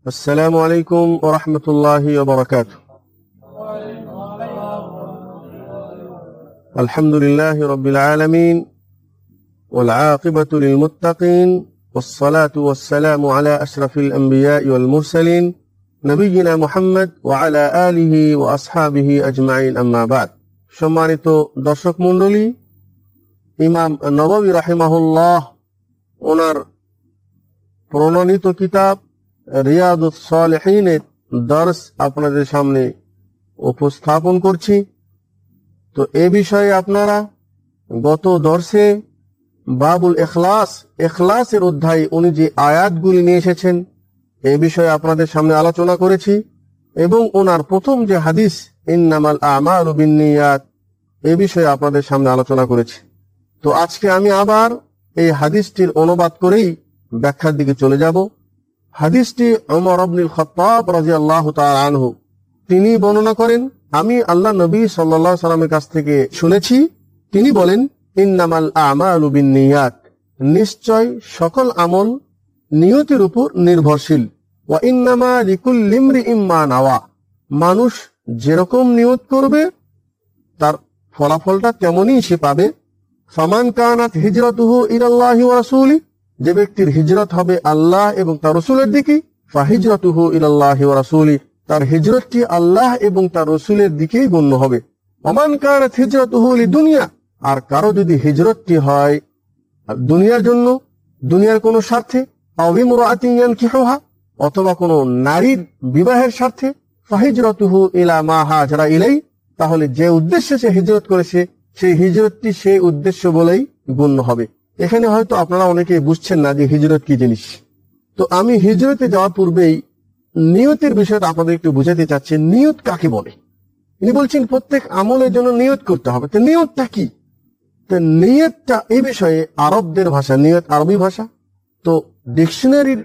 السلام عليكم ورحمة الله وبركاته الحمد لله رب العالمين والعاقبة للمتقين والصلاة والسلام على أشرف الأنبياء والمرسلين نبينا محمد وعلى آله وأصحابه أجمعين أما بعد সম্মানিত দর্শক মণ্ডলী ইমাম নববী রাহিমাহুল্লাহ ওনার প্রণনীত কিতাব রিয়াদুস সালেহিনের দর্শ আপনাদের সামনে উপস্থাপন করছি। তো এ বিষয়ে আপনারা গত দর্শে বাবুল এখলাস এখলাসের অধ্যায় উনি যে আয়াতগুলি নিয়ে এসেছেন। এ বিষয়ে আপনাদের সামনে আলোচনা করেছি এবং ওনার প্রথম যে হাদিস, ইন্নামাল বিনিয়াত এ বিষয়ে আপনাদের সামনে আলোচনা করেছি। তো আজকে আমি আবার এই হাদিসটির অনুবাদ করেই ব্যাখ্যার দিকে চলে যাব। হাদিসটি ওমর আব্দুল খত্তাব রাদিয়াল্লাহু তাআলা আনহু। তিনি বর্ণনা করেন, আমি আল্লাহ নবী আলাইহি সাল্লামের কাছ থেকে শুনেছি। তিনি বলেন, ইন্নামাল আমালু বিন্নিয়াত। নিশ্চয় সকল আমল নিয়তির উপর নির্ভরশীল। ওয়া ইন্নামা লিকুল্লি ইমরিইম মা নাওয়া। মানুষ যেরকম নিয়ত করবে, তার ফলাফলটা তেমনই সে পাবে। ফামান কানাত হিজরতুহু ইলাল্লাহি ওয়া রাসূলি যে ব্যক্তির হিজরত হবে আল্লাহ এবং তার রসুলের দিকে, ফাহিজরতুহু ইলাল্লাহি তার হিজরতটি আল্লাহ এবং তার রসুলের দিকেই গণ্য হবে। অমান কানাত হিজরতুহু দুনিয়া আর কারও যদি হিজরতটি হয় দুনিয়ার জন্য, দুনিয়ার কোনো স্বার্থে অবিমরাতিন ইয়ানকিহুহা, অথবা কোনো নারীর বিবাহের স্বার্থে, ফাহিজরতুহু ইলা মা হাজরা ইলাই তাহলে যে উদ্দেশ্যে সে হিজরত করেছে, সেই হিজরতটি সেই উদ্দেশ্য বলেই গণ্য হবে। এখানে হয়তো আপনারা অনেকে বুঝছেন না যে হিজরত কি জিনিস। তো আমি হিজরতে যাওয়ার পূর্বেই নিয়তের বিষয়টা আপনাদের একটু বুঝাতে চাচ্ছি, নিয়ত কাকে বলে? ইনি বলছেন, প্রত্যেক আমলের জন্য নিয়ত করতে হবে। তো নিয়তটা কি? নিয়তটা এই বিষয়ে আরবদের ভাষা, নিয়ত আরবি ভাষা। তো ডিকশনারির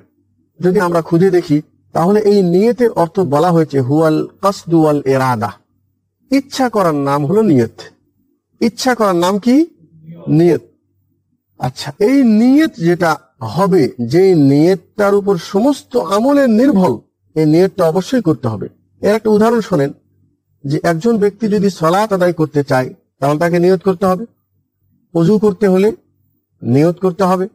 যদি আমরা খুঁজে দেখি, তাহলে এই নিয়তের অর্থ বলা হয়েছে, হুয়াল কাসদুয়াল এরাদা। ইচ্ছা করার নাম হলো নিয়ত। ইচ্ছা করার নাম কি? নিয়ত। আচ্ছা এই নিয়ত যেটা হবে যে নিয়তটার উপর সমস্ত আমলের নির্ভর, এই নিয়তটা অবশ্যই করতে হবে। এর একটা উদাহরণ শোনেন, যে একজন ব্যক্তি যদি সলাৎ আদায় করতে চায়, তাহলে তাকে নিয়ত করতে হবে। অজু করতে হলে নিয়ত করতে হবে।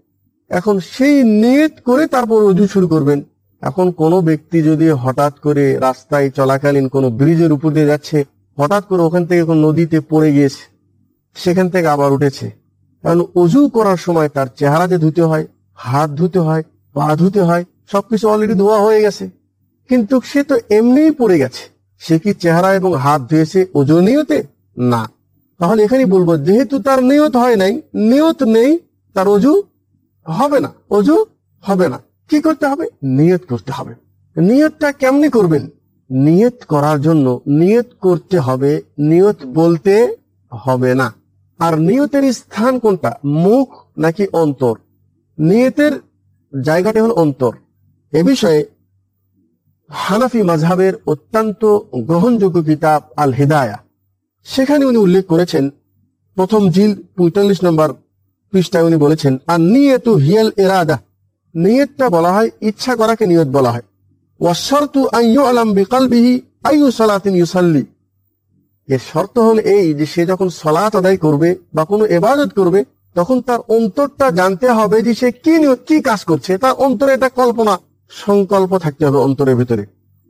এখন সেই নিয়ত করে তারপর অজু শুরু করবেন। এখন কোনো ব্যক্তি যদি হঠাৎ করে রাস্তায় চলাকালীন কোনো ব্রিজের উপর দিয়ে যাচ্ছে, হঠাৎ করে ওখান থেকে কোন নদীতে পড়ে গিয়েছে, সেখান থেকে আবার উঠেছে। কারণ অজু করার সময় তার চেহারাতে ধুতে হয়, হাত ধুতে হয়, পা ধুতে হয়, সবকিছু অলরেডি ধোয়া হয়ে গেছে। কিন্তু সে তো এমনিই পড়ে গেছে। সে কি চেহারা এবং হাত ধুয়েছে অজু নিয়তে? না। তাহলে এখানে বলব, যেহেতু তার নিয়ত হয় নাই, নিয়ত নেই, তার অজু হবে না, অজু হবে না। কি করতে হবে? নিয়ত করতে হবে। নিয়তটা কেমনি করবেন? নিয়ত করার জন্য নিয়ত করতে হবে, নিয়ত বলতে হবে না। আর নিয়তের স্থান কোনটা? মুখ নাকি অন্তর? নিয়তের জায়গাটি হল অন্তর। এ বিষয়ে হানাফি মাঝহাবের অত্যন্ত গ্রহণযোগ্য কিতাব আল হিদায়া সেখানে উনি উল্লেখ করেছেন, প্রথম জিল পঁয়তাল্লিশ নম্বর পৃষ্ঠায় উনি বলেছেন আর নিয়ত হিয়াল এরাদা নিয়তটা বলা হয়, ইচ্ছা করাকে নিয়ত বলা হয়। ওয়াশারতু আইয়ু আলাম বিকালবিহি আইয়ু সালাতিন ইউসাল্লি। এর শর্ত হল এই যে সে যখন সলাত আদায় করবে বা কোনো এবাদত করবে, তখন তার অন্তরটা জানতে হবে যে সে কি কি কাজ করছে। তার অন্তরে এটা কল্পনা, সংকল্প থাকতে হবে অন্তরের ভিতরে।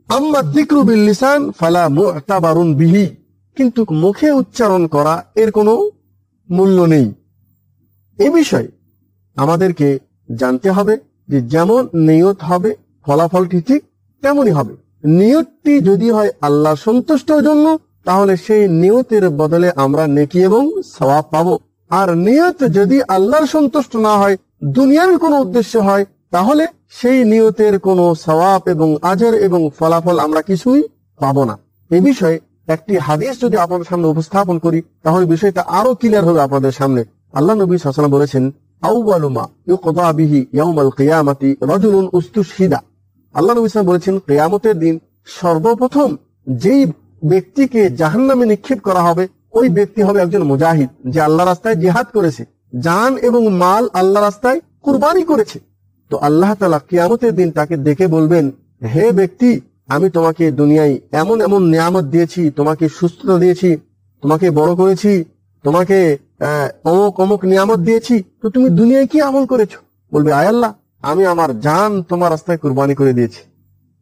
আম্মা লিসান ফালা মুতাবারুন বিহি। কিন্তু মুখে উচ্চারণ করা এর কোনো মূল্য নেই। এ বিষয়ে আমাদেরকে জানতে হবে যে যেমন নিয়ত হবে, ফলাফলটি ঠিক তেমনই হবে। নিয়তটি যদি হয় আল্লাহ সন্তুষ্টর জন্য তাহলে সেই নিয়তের বদলে আমরা নেকি এবং সওয়াব পাবো। আর নিয়ত যদি আল্লাহর সন্তুষ্ট না হয়, দুনিয়ার কোনো উদ্দেশ্য হয়, তাহলে সেই নিয়তের কোনো সওয়াব এবং আজর এবং ফলাফল আমরা কিছুই পাবো না। এই বিষয়ে একটি হাদিস যদি আপনাদের সামনে উপস্থাপন করি, তাহলে বিষয়টা আরও ক্লিয়ার হবে আপনাদের সামনে। আল্লাহ নবী সাল্লাম বলেছেন আল্লাহ নবী বলেছেন, কিয়ামতের দিন সর্বপ্রথম যেই ব্যক্তিকে জাহান্নামে নিক্ষেপ করা হবে, ওই ব্যক্তি হবে একজন মুজাহিদ, যে আল্লাহ রাস্তায় জিহাদ করেছে। জান এবং মাল আল্লাহ রাস্তায় কুরবানি করেছে। তো আল্লাহ তালা কিয়ামতের দিন তাকে দেখে বলবেন, হে ব্যক্তি, আমি তোমাকে দুনিয়ায় এমন এমন নিয়ামত দিয়েছি, তোমাকে সুস্থতা দিয়েছি, তোমাকে বড় করেছি, তোমাকে অমুক অমুক নিয়ামত দিয়েছি, তো তুমি দুনিয়ায় কি আমল করেছ? বলবে, আয় আল্লাহ, আমি আমার জান তোমার রাস্তায় কুরবানি করে দিয়েছি।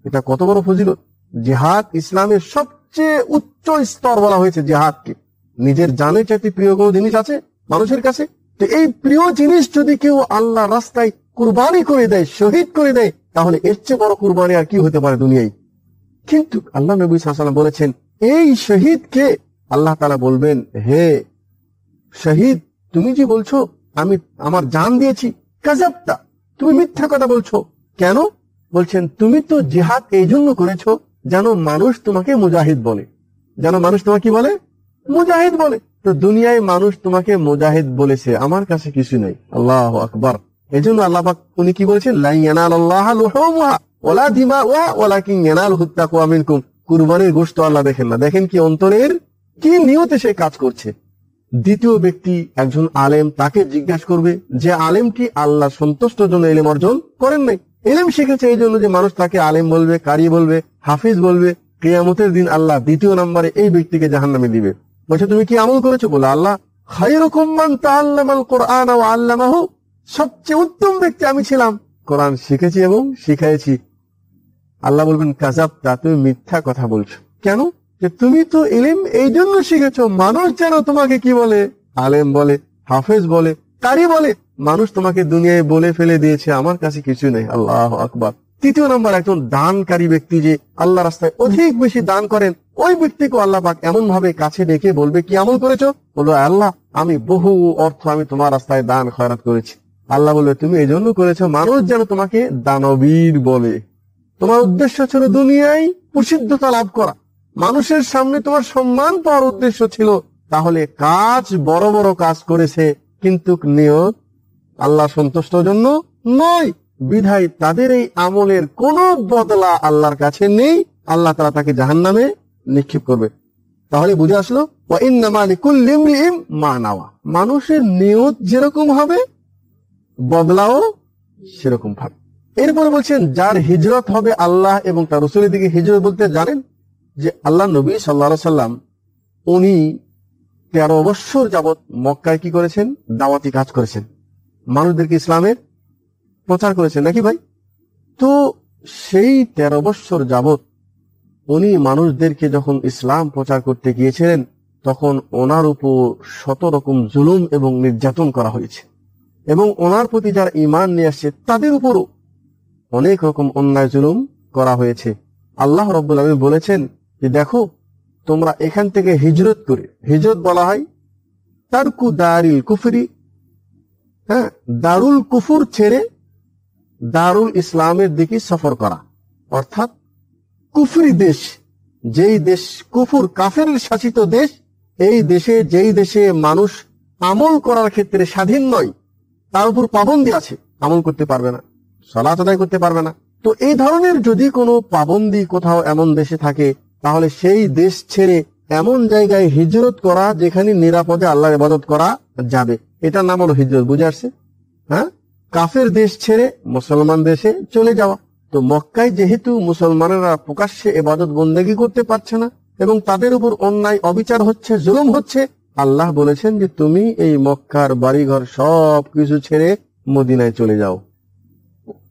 এটা কত বড় ফজিলত। জেহাদ ইসলামের সবচেয়ে উচ্চ স্তর বলা হয়েছে জেহাদকে নিজের জানের চাইতে প্রিয় কোনো জিনিস আছে মানুষের কাছে? তো এই প্রিয় জিনিস যদি কেউ আল্লাহ রাস্তায় কুরবানি করে দেয়, শহীদ করে দেয়, তাহলে এর চেয়ে বড় কুরবানি আর কি হতে পারে দুনিয়ায়? কিন্তু আল্লাহ নবী সাল্লাম বলেছেন, এই শহীদকে আল্লাহ তালা বলবেন, হে শহীদ, তুমি যে বলছো, আমি আমার জান দিয়েছি কাজাবটা তুমি মিথ্যা কথা বলছো। কেন? বলছেন, তুমি তো জেহাদ এই জন্য করেছ যেন মানুষ তোমাকে মুজাহিদ বলে। যেন মানুষ তোমাকে কি বলে? মুজাহিদ বলে। তো দুনিয়ায় মানুষ তোমাকে মুজাহিদ বলেছে, আমার কাছে কিছু নেই। আল্লাহ আকবর। এই জন্য আল্লাহ উনি কি বলেছেন? গোশত আল্লাহ দেখেন না। দেখেন কি অন্তরের কি নিয়তে সে কাজ করছে। দ্বিতীয় ব্যক্তি একজন আলেম, তাকে জিজ্ঞাসা করবে যে আলেমটি আল্লাহ সন্তুষ্ট জন্য এলেম অর্জন করেন নাই? এলেম শিখেছে এই জন্য যে মানুষ তাকে আলেম বলবে, কারি বলবে, হাফিজ বলবে, কেয়ামতের দিন আল্লাহ দ্বিতীয় নম্বরে এই ব্যক্তিকে জাহান নামে দিবে। বলছে, তুমি কি আমল করেছ? বলে, আল্লাহ উত্তম ব্যক্তি আমি ছিলাম। কোরআন শিখেছি এবং আল্লাহ বলবেন মিথ্যা কথা বলছো। কেন? যে তুমি তো এই জন্য শিখেছো। মানুষ যেন তোমাকে কি বলে? আলেম বলে, হাফেজ বলে তারই বলে, মানুষ তোমাকে দুনিয়ায় বলে ফেলে দিয়েছে, আমার কাছে কিছু নেই। আল্লাহ আকবার। তৃতীয় নম্বর, একজন দানকারী ব্যক্তি যে আল্লাহ রাস্তায় অধিক বেশি দান করেন, ওই ব্যক্তিকে আল্লাহ পাক এমন ভাবে কাছে ডেকে বলবে, কি আমল করেছ? বলব, আল্লাহ, আমি বহু অর্থ আমি তোমার রাস্তায় দান খয়রাত করেছি। আল্লাহ বলবে, তুমি এই জন্য করেছ, মানুষ যেন তোমাকে দানবীর বলে। তোমার উদ্দেশ্য ছিল দুনিয়ায় প্রসিদ্ধতা লাভ করা। মানুষের সামনে তোমার সম্মান পাওয়ার উদ্দেশ্য ছিল। তাহলে কাজ বড় বড় কাজ করেছে কিন্তু নিয়ত আল্লাহ সন্তুষ্ট জন্য নয়। বিধায় তাদের এই আমলের কোন বদলা আল্লাহর কাছে নেই। আল্লাহ তারা তাকে জাহান নামে নিক্ষেপ করবে। তাহলে বুঝে আসলো মানুষের নিয়ত যেরকম হবে, বদলাও সেরকম ভাবে। এরপরে বলছেন, যার হিজরত হবে আল্লাহ এবং তার রসুলের দিকে হিজরত বলতে জানেন যে আল্লাহ নবী সাল্লা সাল্লাম উনি তেরো বৎসর যাবৎ মক্কায় কি করেছেন? দাওয়াতি কাজ করেছেন। মানুষদেরকে ইসলামের প্রচার করেছেন, নাকি ভাই? তো সেই তেরো বৎসর যাবৎ উনি মানুষদেরকে যখন ইসলাম প্রচার করতে গিয়েছিলেন, তখন ওনার উপর শত রকম জুলুম এবং নির্যাতন করা হয়েছে। এবং ওনার প্রতি যারা ইমান নিয়ে আসছে, তাদের উপরও অনেক রকম অন্যায় জুলুম করা হয়েছে। আল্লাহ আলমী বলেছেন যে, দেখো তোমরা এখান থেকে হিজরত করে, হিজরত বলা হয় তারকু দারিল কুফরি হ্যাঁ দারুল কুফুর ছেড়ে দারুল ইসলামের দিকে সফর করা। অর্থাৎ কুফরি দেশ, যেই দেশ কুফুর কাফের শাসিত দেশ, এই দেশে, যেই দেশে মানুষ আমল করার ক্ষেত্রে স্বাধীন নয়, তার উপর পাবন্দি আছে, আমল করতে পারবে না আদায় করতে পারবে না। তো এই ধরনের যদি কোনো পাবন্দি কোথাও এমন দেশে থাকে তাহলে সেই দেশ ছেড়ে এমন জায়গায় হিজরত করা যেখানে নিরাপদে আল্লাহর ইবাদত করা যাবে। এটার নাম হলো হিজরত, বুঝে আসছে? হ্যাঁ? কাফের দেশ ছেড়ে মুসলমান দেশে চলে যাওয়া। তো মক্কায় যেহেতু মুসলমানেরা প্রকাশ্যে এবাদত বন্দেগী করতে পারছে না এবং তাদের উপর অন্যায়, অবিচার হচ্ছে, জুলুম হচ্ছে, আল্লাহ বলেছেন যে তুমি এই মক্কার বাড়িঘর সব কিছু ছেড়ে মদিনায় চলে যাও।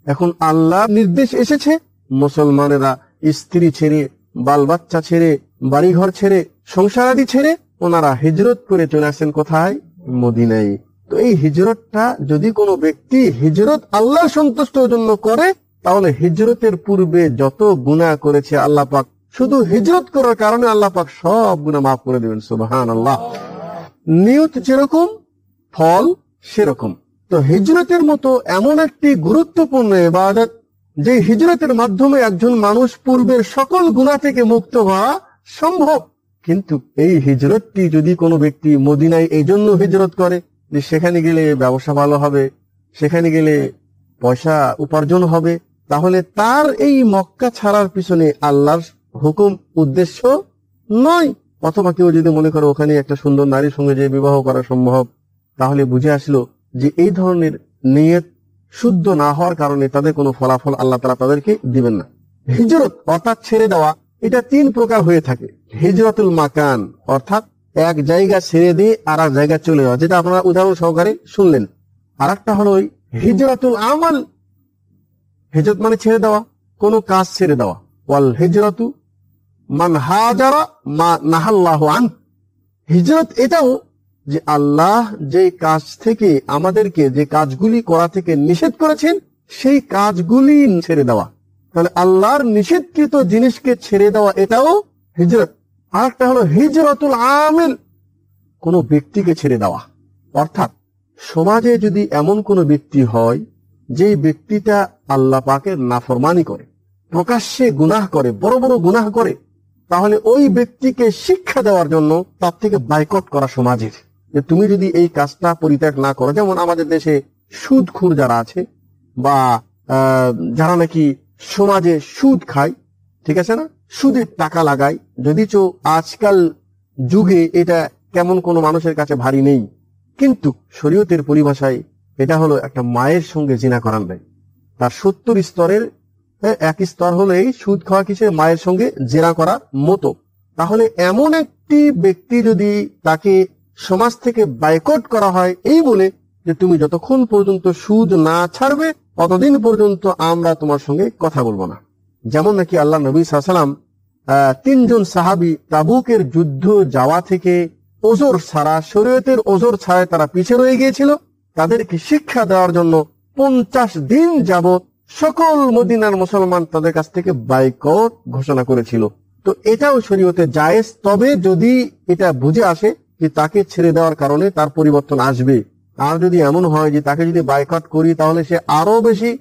এখন আল্লাহ নির্দেশ এসেছে, মুসলমানেরা স্ত্রী ছেড়ে বাল বাচ্চা ছেড়ে, বাড়িঘর ছেড়ে, সংসারাদি ছেড়ে ওনারা হিজরত করে চলে আসেন কোথায়? মদিনায়। তো এই হিজরতটা যদি কোনো ব্যক্তি হিজরত আল্লাহ সন্তুষ্টর জন্য করে, তাহলে হিজরতের পূর্বে যত গুণা করেছে আল্লাহ পাক, শুধু হিজরত করার কারণে আল্লাহ পাক সব গুণা মাফ করে দেবেন সুবাহান আল্লাহ নিয়ত যেরকম, ফল সেরকম। তো হিজরতের মতো এমন একটি গুরুত্বপূর্ণ এবাদত যে হিজরতের মাধ্যমে একজন মানুষ পূর্বের সকল গুণা থেকে মুক্ত হওয়া সম্ভব। কিন্তু এই হিজরতটি যদি কোনো ব্যক্তি মদিনায় এই জন্য হিজরত করে, যে সেখানে গেলে ব্যবসা ভালো হবে, সেখানে গেলে পয়সা উপার্জন হবে, তাহলে তার এই মক্কা ছাড়ার পিছনে আল্লাহর হুকুম উদ্দেশ্য নয়। অথবা কেউ যদি মনে করে ওখানে একটা সুন্দর নারীর সঙ্গে যে বিবাহ করা সম্ভব, তাহলে বুঝে আসলো যে এই ধরনের নিয়ত শুদ্ধ না হওয়ার কারণে তাদের কোনো ফলাফল আল্লাহ তালা তাদেরকে দিবেন না। হিজরত অর্থাৎ ছেড়ে দেওয়া, এটা তিন প্রকার হয়ে থাকে। হিজরতুল মাকান, অর্থাৎ এক জায়গা ছেড়ে দিয়ে আর এক জায়গায় চলে যাওয়া, যেটা আপনারা উদাহরণ সহকারে শুনলেন। আর একটা হলো ওই হিজরতুল আমাল। হিজরত মানে ছেড়ে দেওয়া, কোন কাজ ছেড়ে দেওয়া। ওয়াল হিজরতু মান হাজারা মা নাহাল্লাহ আন। হিজরত এটাও যে আল্লাহ যে কাজ থেকে আমাদেরকে যে কাজগুলি করা থেকে নিষেধ করেছেন, সেই কাজগুলি ছেড়ে দেওয়া। তাহলে আল্লাহর নিষেধকৃত জিনিসকে ছেড়ে দেওয়া এটাও হিজরত। আর একটা হলো হিজরতুল আমিল। কোন ব্যক্তিকে ছেড়ে দেওয়া। অর্থাৎ সমাজে যদি এমন কোন ব্যক্তি হয় যে ব্যক্তিটা আল্লাহ পাকের নাফরমানি করে, প্রকাশ্যে গুনাহ করে, বড় বড় গুনাহ করে, তাহলে ওই ব্যক্তিকে শিক্ষা দেওয়ার জন্য তার থেকে বাইকট করা সমাজের। যে তুমি যদি এই কাজটা পরিত্যাগ না করো যেমন আমাদের দেশে সুদখুর যারা আছে বা যারা নাকি সমাজে সুদ খায় ঠিক আছে না? সুদের টাকা লাগায়। যদিচ আজকাল যুগে এটা কেমন কোনো মানুষের কাছে ভারী নেই। কিন্তু শরীয়তের পরিভাষায় এটা হলো একটা মায়ের সঙ্গে জিনা করান দেয় তার সত্তর স্তরের হ্যাঁ, এক স্তর হলো এই সুদ খাওয়া কিসের? মায়ের সঙ্গে জেরা করার মতো। তাহলে এমন একটি ব্যক্তি যদি তাকে সমাজ থেকে বাইকট করা হয় এই বলে যে তুমি যতক্ষণ পর্যন্ত সুদ না ছাড়বে, ততদিন পর্যন্ত আমরা তোমার সঙ্গে কথা বলব না। যেমন নাকি আল্লাহ নবী সাল্লাম তিনজন সাহাবি তাবুকের যুদ্ধ যাওয়া থেকে ওজোর ছাড়া, শরীয়তের ওজোর ছাড়ায় তারা পিছে রয়ে গিয়েছিল। তাদেরকে শিক্ষা দেওয়ার জন্য পঞ্চাশ দিন যাবত সকল মদিনার মুসলমান তাদের কাছ থেকে বাইকট ঘোষণা করেছিল। তো এটাও শরীয়তে জায়েজ, তবে যদি এটা বুঝে আসে যে তাকে ছেড়ে দেওয়ার কারণে তার পরিবর্তন আসবে। আর যদি এমন হয় যে তাকে যদি বাইকট করি, তাহলে সে আরও বেশি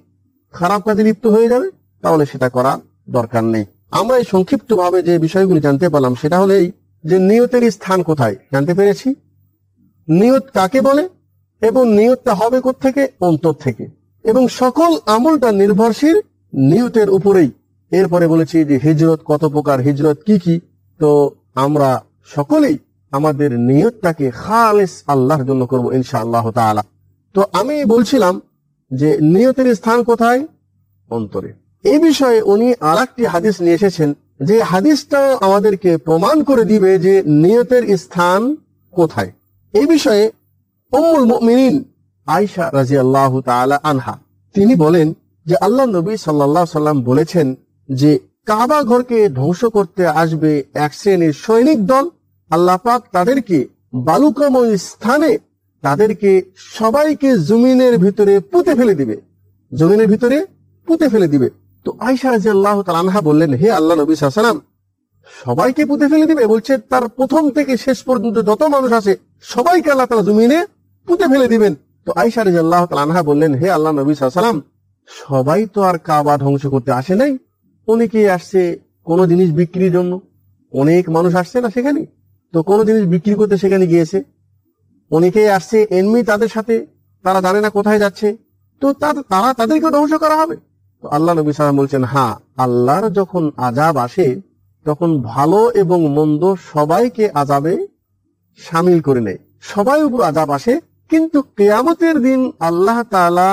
খারাপ কাজে লিপ্ত হয়ে যাবে, তাহলে সেটা করা দরকার নেই। আমরা এই সংক্ষিপ্ত ভাবে যে বিষয়গুলি জানতে পারলাম, সেটা হলো এই যে নিয়তের স্থান কোথায়, জানতে পেরেছি? নিয়ত কাকে বলে? এবং নিয়তটা হবে থেকে অন্তর থেকে। এবং সকল আমলটা নির্ভরশীল নিয়তের উপরেই। এরপরে বলেছি যে হিজরত কত প্রকার, হিজরত কি কি? তো আমরা সকলেই আমাদের নিয়তটাকে খালেস আল্লাহর জন্য করব ইনশা আল্লাহ তো আমি বলছিলাম যে নিয়তের স্থান কোথায়? অন্তরে। এই বিষয়ে উনি আর হাদিস নিয়ে এসেছেন, যে হাদিসটাও আমাদেরকে প্রমাণ করে দিবে যে নিয়তের স্থান কোথায়। এই বিষয়ে উম্মুল মুমিনিন আয়সা রাজি আল্লাহ আনহা, তিনি বলেন যে আল্লাহ নবী সাল্লাহ সাল্লাম বলেছেন যে কাবা ঘরকে ধ্বংস করতে আসবে এক শ্রেণির সৈনিক দল আল্লাহ পাক তাদেরকে বালুকাময় স্থানে তাদেরকে সবাইকে জমিনের ভিতরে পুঁতে ফেলে দিবে। জমিনের ভিতরে পুঁতে ফেলে দিবে। তো আয়সা রাজি আল্লাহ আনহা বললেন, হে আল্লাহ নবী সাল্লাম সবাইকে পুঁতে ফেলে দিবে? বলছে, তার প্রথম থেকে শেষ পর্যন্ত যত মানুষ আছে, সবাইকে আল্লাহ তালা জমিনে পুঁতে ফেলে দিবেন। তো আইসা রাজি আল্লাহ আনহা বললেন, হে আল্লাহ নবী সাল্লাম সবাই তো আর কাবা ধ্বংস করতে আসে নাই। অনেকে আসছে কোনো জিনিস বিক্রির জন্য। অনেক মানুষ আসছে না সেখানে। তো কোনো জিনিস বিক্রি করতে সেখানে গিয়েছে। অনেকেই আসছে, এমনি তাদের সাথে তারা জানে না কোথায় যাচ্ছে। তো তারা তাদেরকে ধ্বংস করা হবে। তো আল্লাহ নবী সালাম বলছেন হ্যাঁ আল্লাহর যখন আজাব আসে, তখন ভালো এবং মন্দ সবাইকে আজাবে সামিল করে নেয়। সবাই উপর আজাব আসে, কিন্তু কেয়ামতের দিন আল্লাহ তাআলা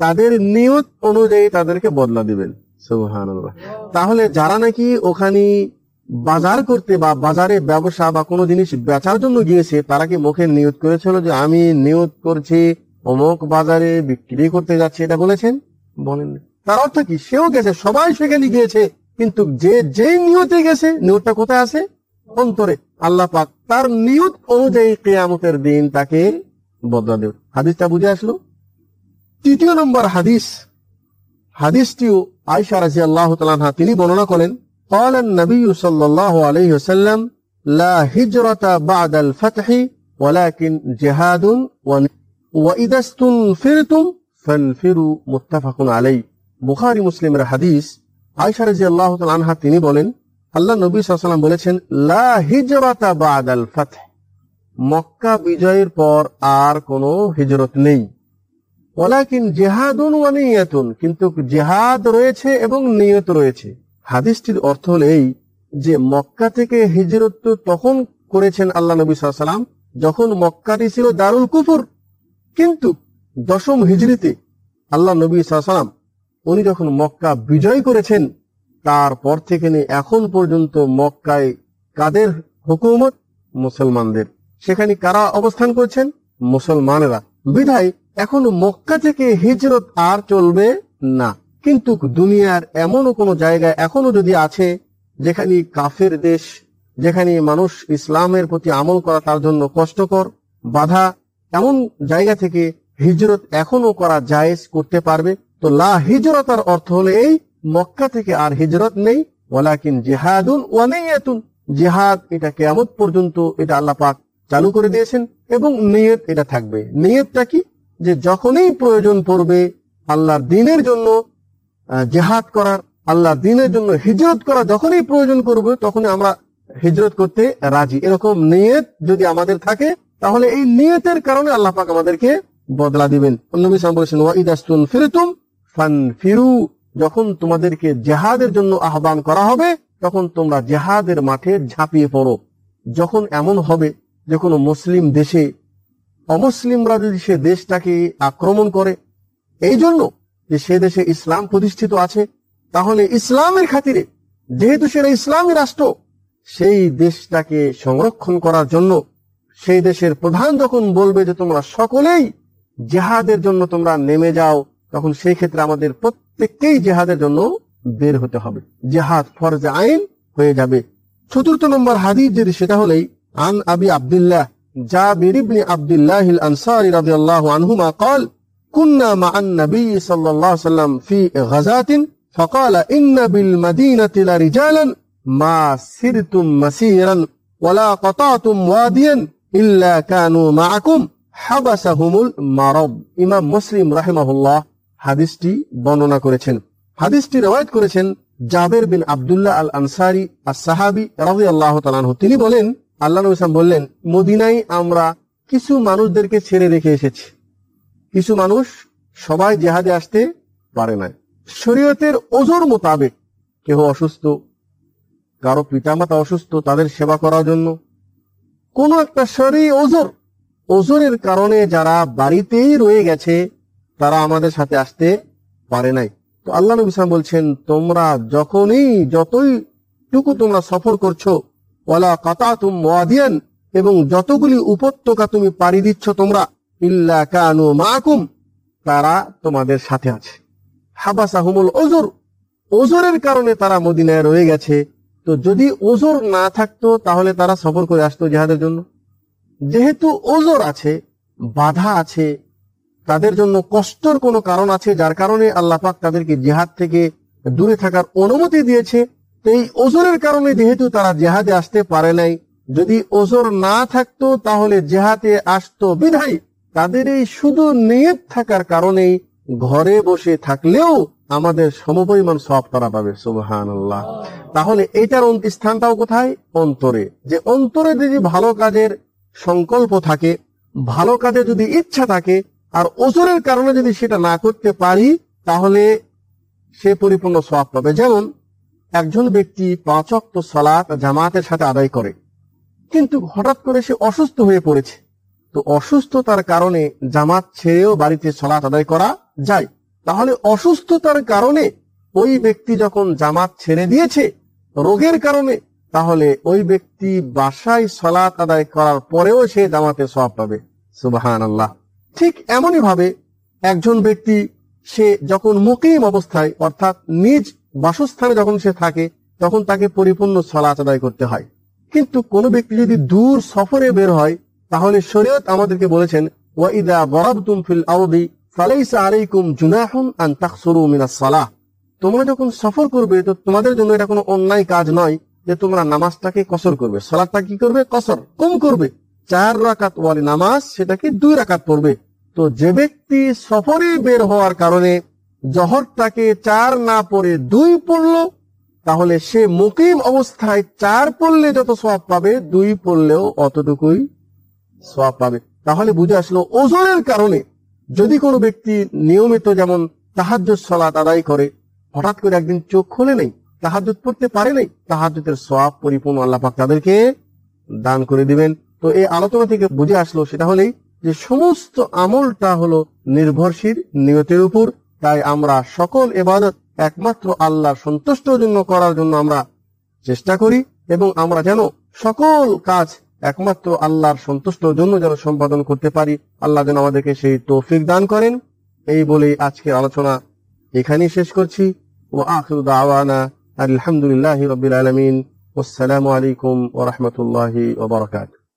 তাদের নিয়ত অনুযায়ী তাদেরকে বদলা দিবেন। সুবহানাল্লাহ। তাহলে যারা নাকি ওখানে বাজার করতে বা বাজারে ব্যবসা বা কোনো জিনিস বেচার জন্য গিয়েছে, তারা কি মুখে নিয়ত করেছিল যে আমি নিয়ত করছি, অমুক বাজারে বিক্রি করতে যাচ্ছে, এটা বলেছেন? বলেন তার অর্থ কি? সেও গেছে, সবাই সেখানে গিয়েছে, কিন্তু যে যে নিয়তে গেছে, নিয়তটা কোথায় আছে? অন্তরে। আল্লাহ পাক তার নিয়ত অনুযায়ী কেয়ামতের দিন তাকে বদলা দেব হাদিসটা বুঝে আসলো? তৃতীয় নম্বর হাদিস। হাদিসটিও আয়সা রাজি আল্লাহ তিনি বর্ণনা করেন قال النبي صلى الله عليه وسلم لا هجرة بعد الفتح ولكن جهاد ون- وإذا استنفرتم فانفروا متفق عليه বুখারি মুসলিমের হাদিস আয়সা রাজি আল্লাহ আনহা তিনি বলেন আল্লাহ নবী সাল্লাম বলেছেন লা হিজরাতা বাদাল ফাতহ মক্কা বিজয়ের পর আর কোনো হিজরত নেই ওলাকিন জেহাদুন ওয়া নিয়াতুন কিন্তু জেহাদ রয়েছে এবং নিয়ত রয়েছে হাদিসটির অর্থ হল এই যে মক্কা থেকে হিজরত তো তখন করেছেন আল্লাহ নবী সাল্লাম যখন মক্কাটি ছিল দারুল কুফুর। কিন্তু দশম হিজরিতে আল্লাহ নবী সাল্লাম উনি যখন মক্কা বিজয় করেছেন, তারপর থেকে এখন পর্যন্ত মক্কায় কাদের হুকুমত? মুসলমানদের। সেখানে কারা অবস্থান করছেন? মুসলমানেরা। বিধায় এখন মক্কা থেকে হিজরত আর চলবে না। কিন্তু দুনিয়ার এমনও কোনো জায়গায় এখনও যদি আছে যেখানে কাফের দেশ যেখানে মানুষ ইসলামের প্রতি আমল করা তার জন্য কষ্টকর, বাধা, এমন জায়গা থেকে হিজরত এখনও করা জায়েজ করতে পারবে। তো লা হিজরতার অর্থ হলো এই, মক্কা থেকে আর হিজরত নেই। ওয়ালাকিন জিহাদুন ওয়ানিয়াতুন জেহাদ এটা কেয়ামত পর্যন্ত এটা আল্লাহ পাক চালু করে দিয়েছেন এবং নিয়ত এটা থাকবে। নিয়তটা কি? যে যখনই প্রয়োজন পড়বে আল্লাহর দিনের জন্য জেহাদ করার, আল্লাহ দিনের জন্য হিজরত করা যখনই প্রয়োজন করবে, তখনই আমরা হিজরত করতে রাজি। এরকম নিয়ত যদি আমাদের থাকে, তাহলে এই নিয়তের কারণে আল্লাহ পাক আমাদেরকে বদলা দিবেন। ফানফিরু। যখন তোমাদেরকে জেহাদের জন্য আহ্বান করা হবে, তখন তোমরা জেহাদের মাঠে ঝাঁপিয়ে পড়ো। যখন এমন হবে যে কোনো মুসলিম দেশে, অমুসলিমরা যদি সে দেশটাকে আক্রমণ করে এই জন্য যে সে দেশে ইসলাম প্রতিষ্ঠিত আছে তাহলে ইসলামের খাতিরে যেহেতু সেটা ইসলামী রাষ্ট্র সেই দেশটাকে সংরক্ষণ করার জন্য সেই দেশের প্রধান যখন বলবে যে তোমরা সকলেই জেহাদের জন্য তোমরা নেমে যাও তখন সেই ক্ষেত্রে আমাদের প্রত্যেককেই জেহাদের জন্য বের হতে হবে জেহাদ ফরজ আইন হয়ে যাবে চতুর্থ নম্বর হাদিস যদি সেটা হলেই আন আবি আব্দুল্লাহ جابر بن عبد الله الأنصاري رضي الله عنهما قال كنا مع النبي صلى الله عليه وسلم في غزاة فقال إن بالمدينة لرجالا ما سرتم مسيرا ولا قطعتم واديا إلا كانوا معكم حبسهم المرض ইমাম মুসলিম রাহিমাহুল্লাহ হাদিসটি বর্ণনা করেছেন হাদিসটি রওয়ায়াত করেছেন জাবের বিন আব্দুল্লাহ আল আনসারি আর সাহাবি রাদিয়াল্লাহু তাআলা আনহু তিনি বলেন আল্লাহ নবী সাল্লাম বললেন মদিনায় আমরা কিছু মানুষদেরকে ছেড়ে রেখে এসেছি কিছু মানুষ সবাই জেহাদে আসতে পারে না শরীয়তের ওজোর মোতাবেক কেহ অসুস্থ, কারও পিতামাতা অসুস্থ, তাদের সেবা করার জন্য। কোন একটা শরীর ওজোর, ওজোরের কারণে যারা বাড়িতেই রয়ে গেছে, তারা আমাদের সাথে আসতে পারে নাই। তো আল্লাহ নবী সাল্লাম বলছেন, তোমরা যখনই যতই টুকু তোমরা সফর করছ, ওয়ালা কাতাতুম ওয়াদিয়ান, এবং যতগুলি উপত্যকা তুমি পাড়ি দিচ্ছ তোমরা ইল্লা কানু মাকুম, তারা তোমাদের সাথে আছে। হাবাসাহুমুল ওজোর ওজোরের কারণে তারা মদিনায় রয়ে গেছে। তো যদি ওজোর না থাকতো, তাহলে তারা সফর করে আসতো জেহাদের জন্য। যেহেতু ওজোর আছে, বাধা আছে, তাদের জন্য কষ্টর কোনো কারণ আছে, যার কারণে আল্লাহ পাক তাদেরকে জেহাদ থেকে দূরে থাকার অনুমতি দিয়েছে। তো এই ওজোরের কারণে যেহেতু তারা জেহাদে আসতে পারে নাই, যদি ওজোর না থাকতো, তাহলে জেহাদে আসতো বিধায়। তাদের এই শুধু নিয়ত থাকার কারণেই ঘরে বসে থাকলেও আমাদের সমপরিমাণ সব তারা পাবে সুবহান তাহলে এটার স্থানটাও কোথায়? অন্তরে। যে অন্তরে যদি ভালো কাজের সংকল্প থাকে, ভালো কাজে যদি ইচ্ছা থাকে, আর ওজনের কারণে যদি সেটা না করতে পারি, তাহলে সে পরিপূর্ণ সব পাবে। যেমন, একজন ব্যক্তি পাঁচক্ত সালাত জামাতের সাথে আদায় করে, কিন্তু হঠাৎ করে সে অসুস্থ হয়ে পড়েছে। তো অসুস্থতার কারণে জামাত ছেড়েও বাড়িতে সলাত আদায় করা যায়। তাহলে অসুস্থতার কারণে ওই ব্যক্তি যখন জামাত ছেড়ে দিয়েছে রোগের কারণে, তাহলে ওই ব্যক্তি বাসায় সলাত আদায় করার পরেও সে জামাতে সব পাবে। সুবাহান আল্লাহ ঠিক এমনই ভাবে একজন ব্যক্তি সে যখন মুকিম অবস্থায়, অর্থাৎ নিজ বাসস্থানে যখন সে থাকে, তখন তাকে পরিপূর্ণ সলাত আদায় করতে হয়। কিন্তু কোন ব্যক্তি যদি দূর সফরে বের হয় তাহলে শরীয়ত আমাদেরকে বলেছেন, ওয়াইদা বরাবতুম ফিল ফালাইসা আলাইকুম জুনাহুন আন তাকসুরু মিনাস সালাহ। তোমরা যখন সফর করবে, তো তোমাদের জন্য এটা কোনো অন্যায় কাজ নয় যে তোমরা নামাজটাকে কসর করবে। কি করবে? কসর, কম করবে। চার রাকাত ওয়ালি নামাজ, সেটাকে দুই রাকাত পড়বে। তো যে ব্যক্তি সফরে বের হওয়ার কারণে জহরটাকে চার না পড়ে দুই পড়ল, তাহলে সে মুকিম অবস্থায় চার পড়লে যত সব পাবে, দুই পড়লেও অতটুকুই সব পাবে। তাহলে বুঝে আসলো, ওজনের কারণে যদি কোনো ব্যক্তি নিয়মিত যেমন তাহাজ্জুদ সলাত আদায় করে, হঠাৎ করে একদিন চোখ খোলে নেই, তাহাজ্জুদ পড়তে পারে নাই, তাহাজ্জুদের সব পরিপূর্ণ আল্লাহ তাদেরকে দান করে দিবেন। তো এই আলোচনা থেকে বুঝে আসলো সেটা হলেই যে সমস্ত আমলটা হলো নির্ভরশীল, নিয়তের উপর। তাই আমরা সকল এবাদত একমাত্র আল্লাহর সন্তুষ্টর জন্য করার জন্য আমরা চেষ্টা করি এবং আমরা যেন সকল কাজ একমাত্র আল্লাহর সন্তুষ্ট জন্য যেন সম্পাদন করতে পারি। আল্লাহ যেন আমাদেরকে সেই তৌফিক দান করেন। এই বলেই আজকের আলোচনা এখানেই শেষ করছি। ও আখির দাওয়ানা আলহামদুলিল্লাহ রবিল আলমিন। আসসালামু আলাইকুম ওরহমতুল্লাহি ওবরাকাত